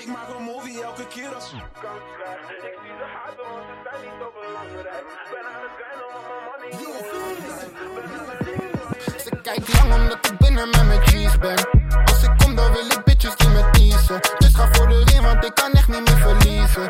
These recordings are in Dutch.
Ik maak een movie elke keer als. Ik zie ze haten, want ze zijn niet zo belangrijk. Ben aan het rennen, want mijn money Ze kijkt lang omdat ik binnen met mijn cheese ben. Als ik kom, dan wil ik bitches die me teasen. Dus ga voor de ring, want ik kan echt niet meer verliezen.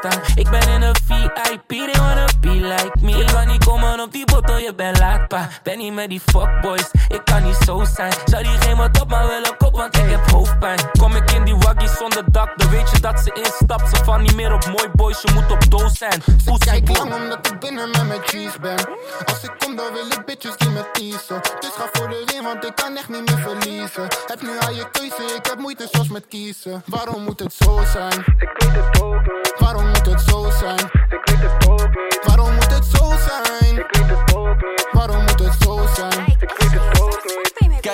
Staan. Ik ben in een VIP, they wanna be like me. Ik kan niet komen op die bottle, je bent laatbaar. Ben niet met die fuckboys, ik kan niet zo zijn. Zou die geen wat op, maar wil een kop, want ik heb hoofdpijn. Kom ik in die waggie zonder dak, dan weet je dat ze instapt. Ze van niet meer op mooi boys, je moet op doos zijn. Ze lang omdat ik binnen met mijn cheese ben. Als ik kom, dan wil ik bitches die me teasen. Dus ga voor de ring, want ik kan echt niet meer verliezen. Heb nu aan je keuze, ik heb moeite zoals met kiezen. Waarom moet het zo zijn? Ik weet het ook niet, Waarom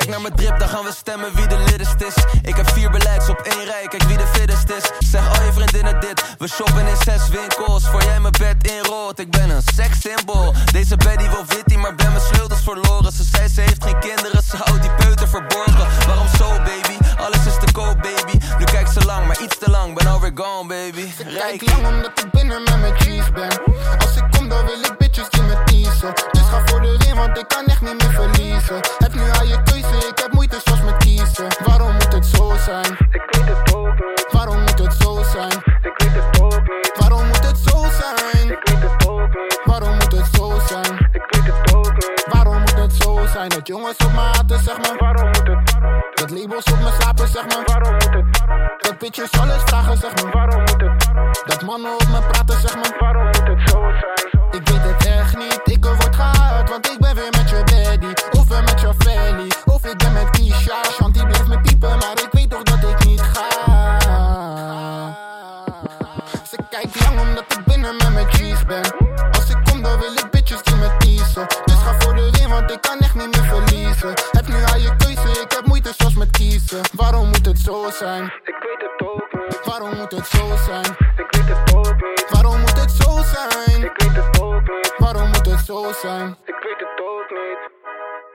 Kijk naar mijn drip, dan gaan we stemmen wie de liddest is. Ik heb vier beleids op één rij, kijk wie de fittest is. Zeg al je vriendinnen dit, we shoppen in zes winkels. Voor jij mijn bed in rood, ik ben een sekssymbool. Deze bed die wil witty, maar ben mijn sleutels verloren. Ze zei ze heeft geen kinderen, ze houdt die peuter verborgen. Waarom zo, baby? Alles is te koop, baby. Nu kijkt ze lang, maar iets te lang, ben alweer gone, baby. Rijk. Kijk lang omdat ik binnen met mijn cheese ben. Als ik kom, dan wil ik bitches die me teasen. Dus ga voor de ring, want ik kan echt niet meer verliezen. Heb nu Ik weet het ook niet, Waarom moet het zo zijn? ik weet het ook niet. Waarom moet het zo zijn? Ik weet het ook niet, Waarom moet het zo zijn? ik weet het ook niet. Waarom moet het zo zijn? Dat jongens op me haten, zeg maar. Waarom moet het? Dat labels op me slapen, zeg maar. Waarom moet het? Dat bitches alles vragen, zeg maar. Waarom moet het? Dat mannen op me praten, zeg maar. Zo zijn? Ik weet het ook niet, Waarom moet het zo zijn? ik weet het ook niet. Waarom moet het zo zijn?